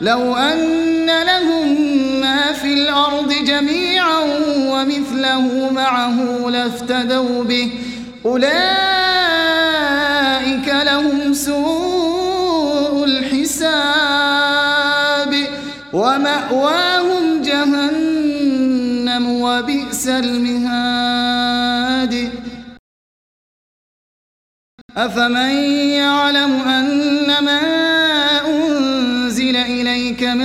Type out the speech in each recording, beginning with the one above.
لو أن لهم ما في الأرض جميعا ومثله معه لافتدوا به أولئك لهم سوء الحساب. ومأواهم جهنم وبئس المهاد. أفمن يعلم أن إليك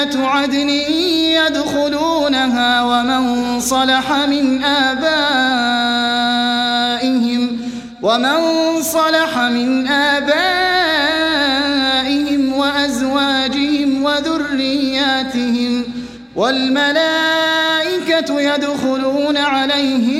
جنات عدن يدخلونها ومن صلح من آبائهم ومن صلح من آبائهم وأزواجهم وذرياتهم والملائكة يدخلون عليهم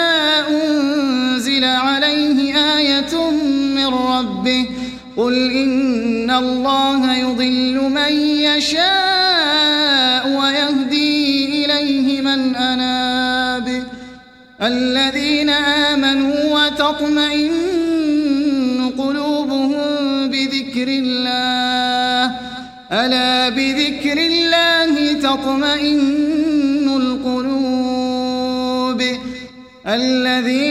عليه آية من ربه قل إن الله يضل من يشاء ويهدي إليه من أناب الذين آمنوا وتطمئن قلوبهم بذكر الله ألا بذكر الله تطمئن القلوب الذين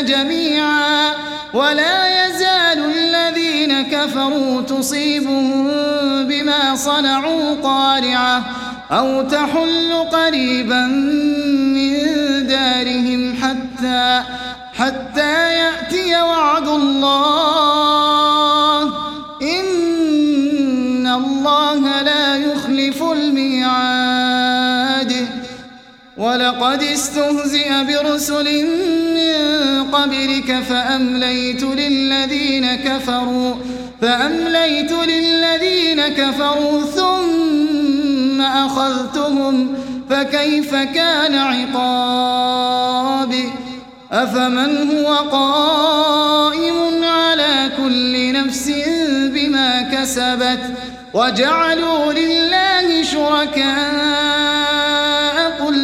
جميعا ولا يزال الذين كفروا تصيبهم بما صنعوا قارعة أو تحل قريبا من دارهم حتى حتى يأتي وعد الله ولقد استهزئ برسل من قبلك فأمليت للذين كفروا فأمليت للذين كفروا ثم أخذتهم فكيف كان عقابي أفمن هو قائم على كل نفس بما كسبت وجعلوا لله شركاء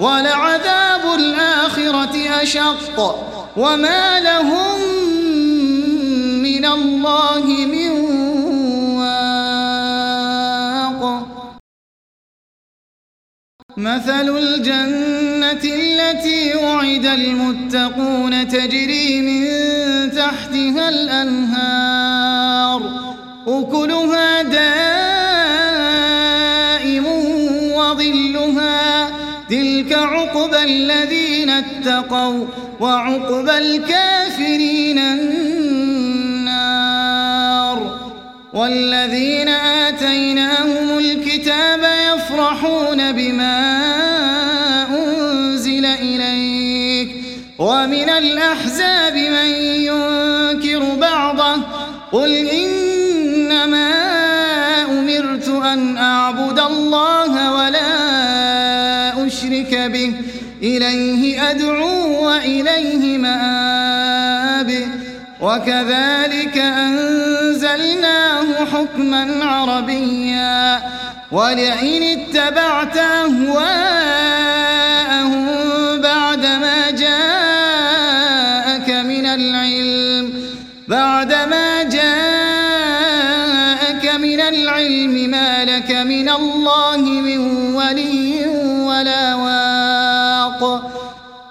ولعذاب الآخرة أشق وما لهم من الله من واق. مثل الجنة التي وعد المتقون تجري من تحتها الأنهار أكلها دائم الذين اتقوا وعقبى الكافرين النار والذين آتيناهم الكتاب يفرحون بما وكذلك أنزلناه حكما عربيا ولئن اتبعت أهواءهم بعد ما جاءك من العلم بعد ما جاءك من العلم ما لك من الله من ولي.